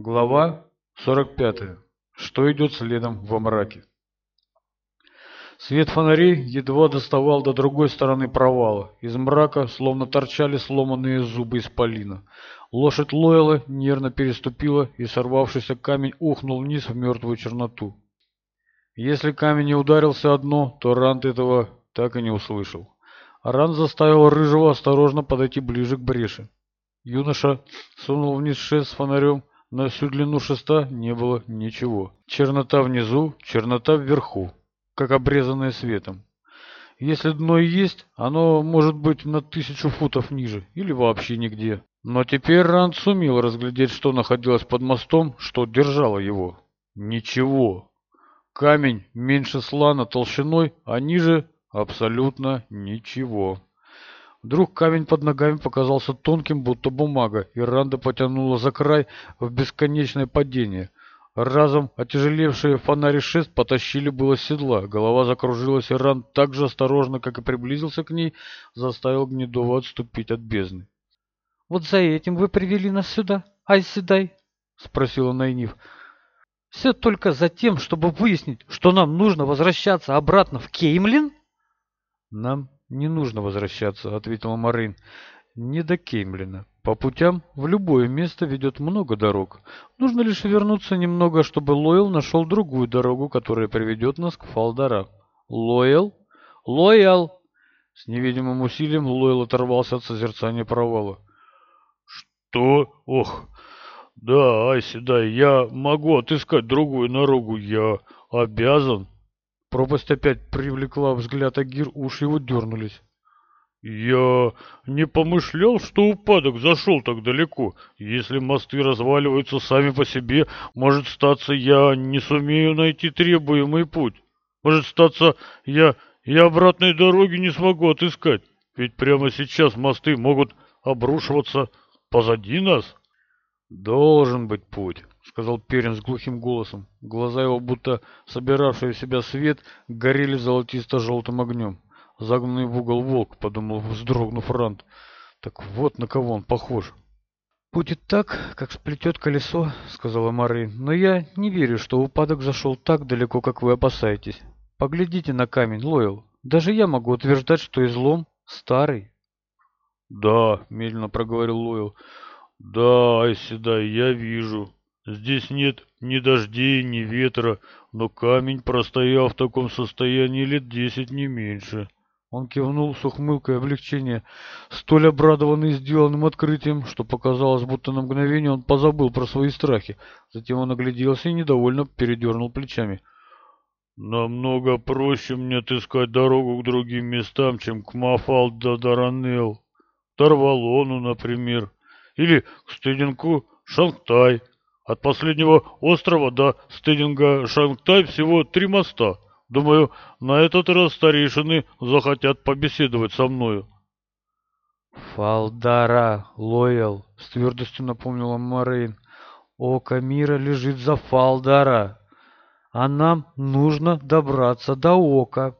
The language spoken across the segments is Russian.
Глава 45. Что идет следом во мраке? Свет фонарей едва доставал до другой стороны провала. Из мрака словно торчали сломанные зубы исполина. Лошадь Лойла нервно переступила, и сорвавшийся камень ухнул вниз в мертвую черноту. Если камень не ударился о дно, то Рант этого так и не услышал. Рант заставил Рыжего осторожно подойти ближе к бреши. Юноша сунул вниз шест с фонарем, на всю длину шеста не было ничего. Чернота внизу, чернота вверху, как обрезанная светом. Если дно и есть, оно может быть на тысячу футов ниже или вообще нигде. Но теперь Ранд сумел разглядеть, что находилось под мостом, что держало его. Ничего. Камень меньше слана толщиной, а ниже абсолютно ничего. Вдруг камень под ногами показался тонким, будто бумага, и Ранда потянула за край в бесконечное падение. Разом отяжелевшие фонари шест потащили было седла. Голова закружилась, и Ранд так же осторожно, как и приблизился к ней, заставил Гнедова отступить от бездны. «Вот за этим вы привели нас сюда, Айседай?» — спросила Найниф. «Все только за тем, чтобы выяснить, что нам нужно возвращаться обратно в Кеймлин?» «Нам не нужно возвращаться», — ответил Марин. «Не до Кеймлина. По путям в любое место ведет много дорог. Нужно лишь вернуться немного, чтобы Лойл нашел другую дорогу, которая приведет нас к Фалдора». «Лойл? Лойл!» С невидимым усилием Лойл оторвался от созерцания провала. «Что? Ох! Да, Айси, да, я могу отыскать другую дорогу. Я обязан». Пропасть опять привлекла взгляд Агир, уши его дернулись. «Я не помышлял, что упадок зашел так далеко. Если мосты разваливаются сами по себе, может статься, я не сумею найти требуемый путь. Может статься, я и обратной дороги не смогу отыскать, ведь прямо сейчас мосты могут обрушиваться позади нас. Должен быть путь» сказал Перин с глухим голосом. Глаза его, будто собиравшие в себя свет, горели золотисто-желтым огнем. «Загнанный в угол волк», — подумал, вздрогнув Ранд. «Так вот на кого он похож». «Будет так, как сплетет колесо», — сказала Марин. «Но я не верю, что упадок зашел так далеко, как вы опасаетесь. Поглядите на камень, Лойл. Даже я могу утверждать, что излом старый». «Да», — медленно проговорил Лойл. «Да, Айседай, я вижу». Здесь нет ни дождей, ни ветра, но камень, простоял в таком состоянии лет десять, не меньше». Он кивнул с ухмылкой облегчения, столь обрадованный сделанным открытием, что показалось, будто на мгновение он позабыл про свои страхи. Затем он огляделся и недовольно передернул плечами. «Намного проще мне отыскать дорогу к другим местам, чем к Мафалда-Даранел, Тарвалону, например, или к Стыденку-Шангтай, от последнего острова до стыдинга Шангтай всего три моста. Думаю, на этот раз старейшины захотят побеседовать со мною». «Фалдара, Лоял», — с твердостью напомнила Марин. «Око мира лежит за Фалдара, а нам нужно добраться до Ока».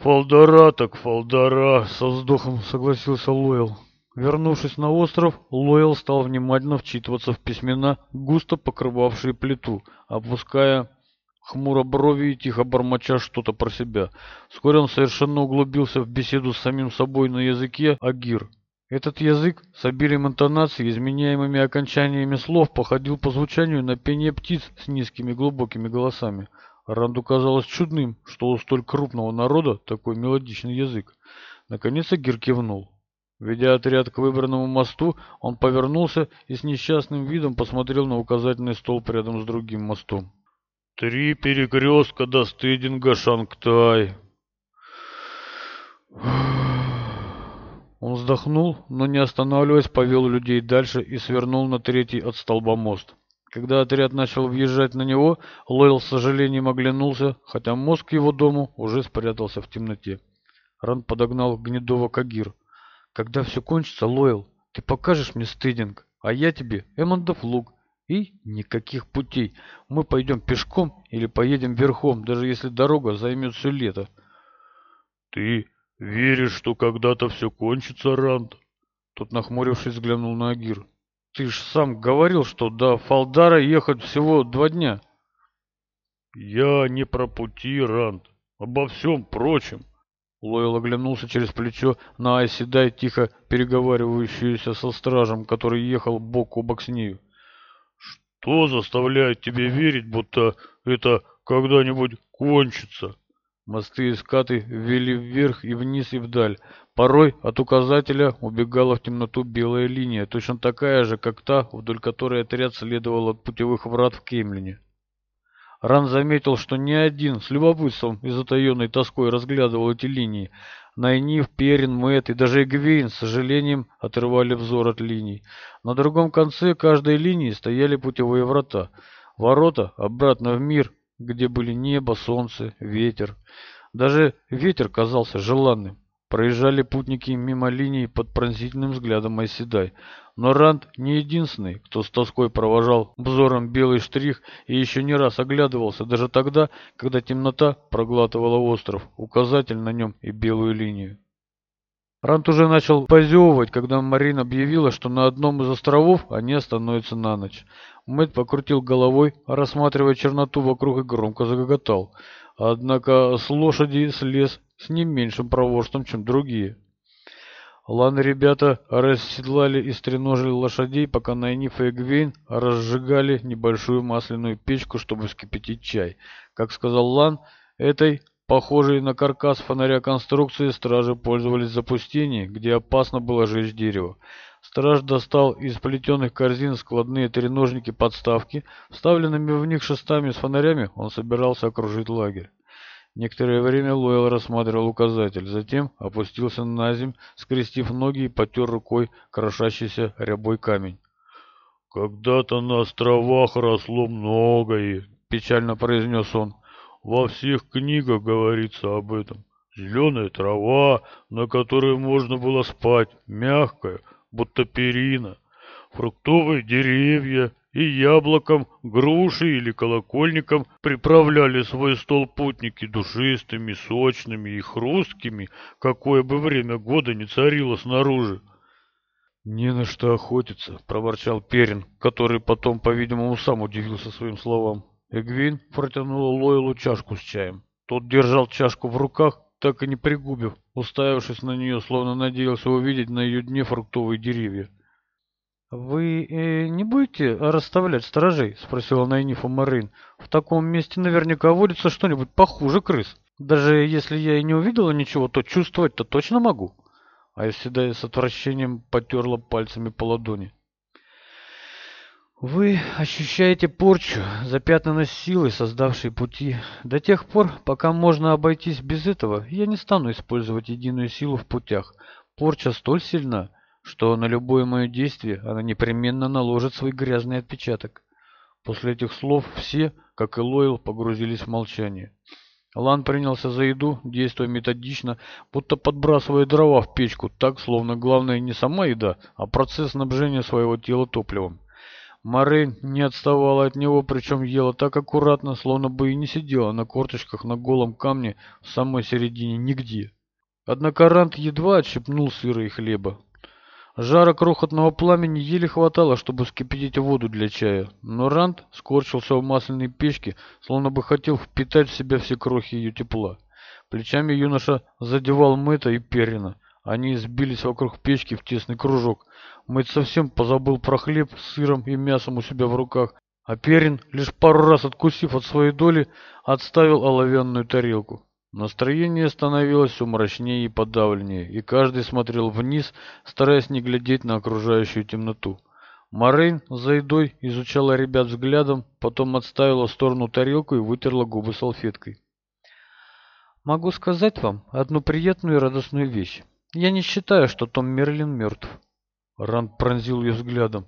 «Фалдара так Фалдара», — со вздохом согласился Лоял. Вернувшись на остров, Лойл стал внимательно вчитываться в письмена, густо покрывавшие плиту, опуская хмуро брови и тихо бормоча что-то про себя. Вскоре он совершенно углубился в беседу с самим собой на языке агир. Этот язык с обилием интонаций изменяемыми окончаниями слов походил по звучанию на пение птиц с низкими глубокими голосами. Ранду казалось чудным, что у столь крупного народа такой мелодичный язык. Наконец Агир кивнул. Ведя отряд к выбранному мосту, он повернулся и с несчастным видом посмотрел на указательный столб рядом с другим мостом. «Три перекрестка до стыдинга Шангтай!» Он вздохнул, но не останавливаясь, повел людей дальше и свернул на третий от столба мост. Когда отряд начал въезжать на него, Лойл с сожалением оглянулся, хотя мозг его дому уже спрятался в темноте. Ран подогнал Гнедова Кагир. Когда все кончится, Лойл, ты покажешь мне стыдинг, а я тебе Эммондов лук. И никаких путей. Мы пойдем пешком или поедем верхом, даже если дорога займет все лето. Ты веришь, что когда-то все кончится, Ранд? Тот, нахмурившись, взглянул на Агир. Ты ж сам говорил, что до Фалдара ехать всего два дня. Я не про пути, Ранд. Обо всем прочем. Лойл оглянулся через плечо на оседай, тихо переговаривающуюся со стражем, который ехал бок о бок с нею. «Что заставляет тебе верить, будто это когда-нибудь кончится?» Мосты и скаты вели вверх и вниз и вдаль. Порой от указателя убегала в темноту белая линия, точно такая же, как та, вдоль которой отряд следовал от путевых врат в Кемлине. Ран заметил, что ни один с любопытством и затаенной тоской разглядывал эти линии. Найниф, Перин, Мэтт и даже Эгвейн с сожалением отрывали взор от линий. На другом конце каждой линии стояли путевые врата. Ворота обратно в мир, где были небо, солнце, ветер. Даже ветер казался желанным. Проезжали путники мимо линии под пронзительным взглядом Айседай но Ранд не единственный, кто с тоской провожал взором белый штрих и еще не раз оглядывался, даже тогда, когда темнота проглатывала остров, указатель на нем и белую линию. Ранд уже начал позевывать, когда Марин объявила, что на одном из островов они остановятся на ночь. Мэтт покрутил головой, рассматривая черноту вокруг и громко загоготал. Однако с лошади слез с не меньшим проворством, чем другие. Лан ребята расседлали и стреножили лошадей, пока Найниф и Гвин разжигали небольшую масляную печку, чтобы вскипятить чай. Как сказал Лан, этой, похожей на каркас фонаря конструкции, стражи пользовались в запустении, где опасно было жечь дерево. Страж достал из плетеных корзин складные треножники-подставки. Вставленными в них шестами с фонарями он собирался окружить лагерь. Некоторое время Лойл рассматривал указатель, затем опустился на земь, скрестив ноги и потер рукой крошащийся рябой камень. «Когда-то на островах росло многое», — печально произнес он. «Во всех книгах говорится об этом. Зеленая трава, на которой можно было спать, мягкая, будто перина, фруктовые деревья, и яблоком, грушей или колокольником приправляли свой стол путники душистыми, сочными и хрусткими, какое бы время года ни царило снаружи. «Не на что охотиться», — проворчал Перин, который потом, по-видимому, сам удивился своим словам. Эгвин протянула Лойлу чашку с чаем. Тот держал чашку в руках, так и не пригубив, уставившись на нее, словно надеялся увидеть на ее дне фруктовые деревья. «Вы э, не будете расставлять сторожей?» — спросила Найнифа Марин. «В таком месте наверняка водится что-нибудь похуже крыс. Даже если я и не увидела ничего, то чувствовать-то точно могу». А я всегда с отвращением потерла пальцами по ладони. Вы ощущаете порчу, запятнанность силы, создавшей пути. До тех пор, пока можно обойтись без этого, я не стану использовать единую силу в путях. Порча столь сильна, что на любое мое действие она непременно наложит свой грязный отпечаток. После этих слов все, как и Лойл, погрузились в молчание. Лан принялся за еду, действуя методично, будто подбрасывая дрова в печку, так, словно главное не сама еда, а процесс снабжения своего тела топливом. Морейн не отставала от него, причем ела так аккуратно, словно бы и не сидела на корточках на голом камне в самой середине нигде. Однако Рант едва отщепнул сыра и хлеба. Жара крохотного пламени еле хватало, чтобы вскипятить воду для чая, но Ранд скорчился в масляной печке, словно бы хотел впитать в себя все крохи ее тепла. Плечами юноша задевал Мэтта и Перина. Они сбились вокруг печки в тесный кружок. Мэтт совсем позабыл про хлеб с сыром и мясом у себя в руках, а Перин, лишь пару раз откусив от своей доли, отставил оловянную тарелку. Настроение становилось все мрачнее и подавленнее, и каждый смотрел вниз, стараясь не глядеть на окружающую темноту. Морейн за едой изучала ребят взглядом, потом отставила в сторону тарелку и вытерла губы салфеткой. «Могу сказать вам одну приятную и радостную вещь. Я не считаю, что Том Мерлин мертв». Ранд пронзил ее взглядом.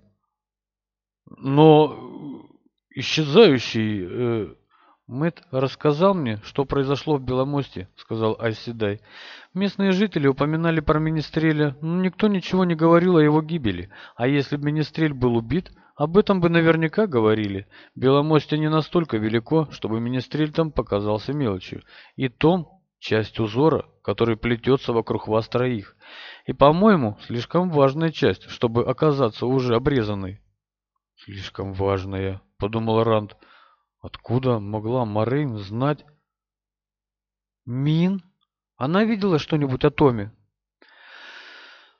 «Но э, исчезающий... Э, Мэтт рассказал мне, что произошло в Беломосте, сказал Айседай. Местные жители упоминали про Министреля, но никто ничего не говорил о его гибели. А если бы Министрель был убит, об этом бы наверняка говорили. Беломосте не настолько велико, чтобы Министрель там показался мелочью. И Том – часть узора, который плетется вокруг вас троих. И, по-моему, слишком важная часть, чтобы оказаться уже обрезанной. «Слишком важная», – подумал Ранд. Откуда могла Марин знать? Мин? Она видела что-нибудь о Томе?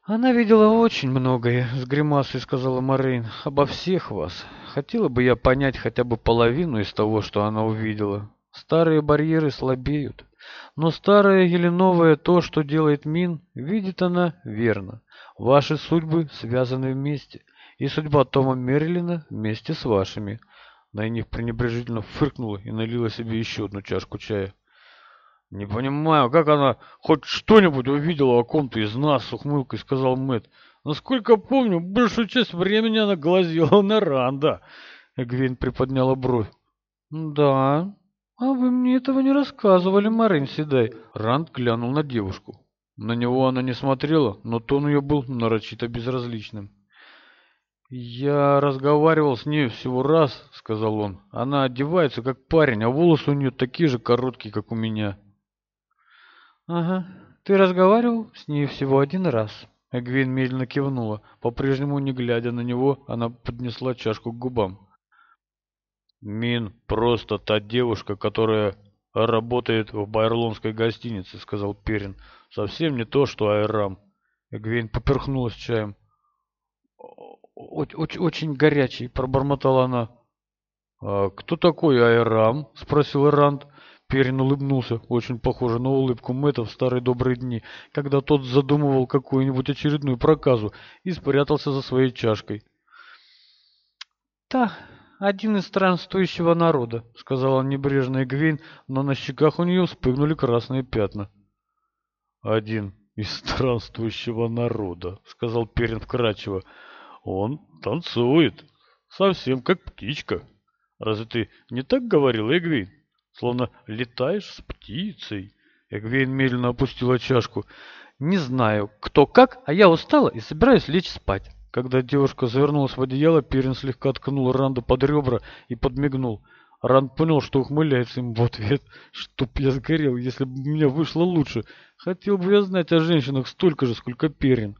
Она видела очень многое, с гримасой сказала Марин, обо всех вас. Хотела бы я понять хотя бы половину из того, что она увидела. Старые барьеры слабеют. Но старое или новое то, что делает Мин, видит она верно. Ваши судьбы связаны вместе, и судьба Тома Мерлина вместе с вашими. Дайник пренебрежительно фыркнула и налила себе еще одну чашку чая. «Не понимаю, как она хоть что-нибудь увидела о ком-то из нас?» — ухмылкой сказал Мэтт. «Насколько помню, большую часть времени она глазела на Ранда». Эгвин приподняла бровь. «Да, а вы мне этого не рассказывали, Марин Седай». Ранд глянул на девушку. На него она не смотрела, но тон ее был нарочито безразличным. «Я разговаривал с ней всего раз», — сказал он. «Она одевается, как парень, а волосы у нее такие же короткие, как у меня». «Ага, ты разговаривал с ней всего один раз». Эгвин медленно кивнула. По-прежнему, не глядя на него, она поднесла чашку к губам. «Мин просто та девушка, которая работает в байрлонской гостинице», — сказал Перин. «Совсем не то, что Айрам». Эгвин поперхнулась чаем очень горячий», — пробормотала она. «А кто такой Айрам?» — спросил Эрант. Перин улыбнулся, очень похоже на улыбку Мэтта в старые добрые дни, когда тот задумывал какую-нибудь очередную проказу и спрятался за своей чашкой. «Да, один из странствующего народа», — сказала небрежная Гвин, но на щеках у нее вспыхнули красные пятна. «Один из странствующего народа», — сказал Перин вкрадчиво. Он танцует. Совсем как птичка. Разве ты не так говорил, Эгвин? Словно летаешь с птицей. Эгвин медленно опустила чашку. Не знаю, кто как, а я устала и собираюсь лечь спать. Когда девушка завернулась в одеяло, Перин слегка ткнул Ранду под ребра и подмигнул. Ранд понял, что ухмыляется им в ответ. Чтоб я сгорел, если бы у меня вышло лучше. Хотел бы я знать о женщинах столько же, сколько Перин.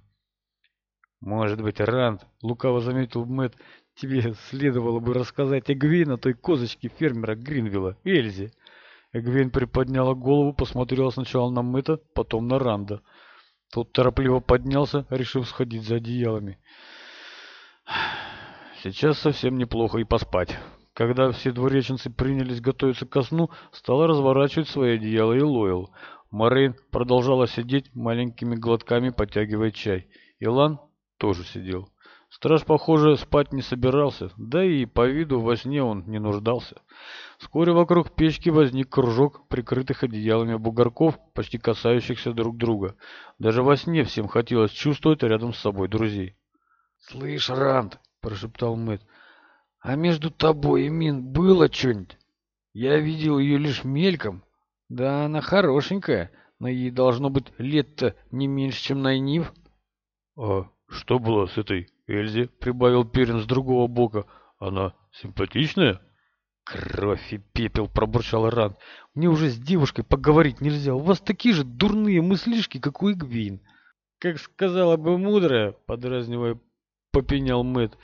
Может быть, Ранд, лукаво заметил Мэтт, тебе следовало бы рассказать Эгвин о той козочке фермера Гринвилла, Эльзе. Эгвин приподняла голову, посмотрела сначала на Мэтта, потом на Ранда. Тот торопливо поднялся, решив сходить за одеялами. Сейчас совсем неплохо и поспать. Когда все двуреченцы принялись готовиться ко сну, стала разворачивать свои одеяла и Лойл. Морейн продолжала сидеть маленькими глотками, подтягивая чай. Илан тоже сидел. Страж, похоже, спать не собирался, да и по виду во сне он не нуждался. Вскоре вокруг печки возник кружок, прикрытых одеялами бугорков, почти касающихся друг друга. Даже во сне всем хотелось чувствовать рядом с собой друзей. «Слышь, Ранд!» – прошептал Мэтт. «А между тобой и Мин было что-нибудь? Я видел ее лишь мельком. Да она хорошенькая, но ей должно быть лет-то не меньше, чем Найнив. «А что было с этой Эльзи? Прибавил Перин с другого бока. Она симпатичная? Кровь и пепел, пробурчал Ран. Мне уже с девушкой поговорить нельзя. У вас такие же дурные мыслишки, как у Игвин. Как сказала бы мудрая, подразнивая, попенял Мэт.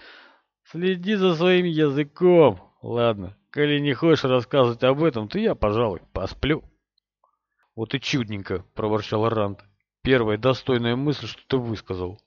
Следи за своим языком. Ладно, коли не хочешь рассказывать об этом, то я, пожалуй, посплю. Вот и чудненько, проворчал Ранд. Первая достойная мысль, что ты высказал.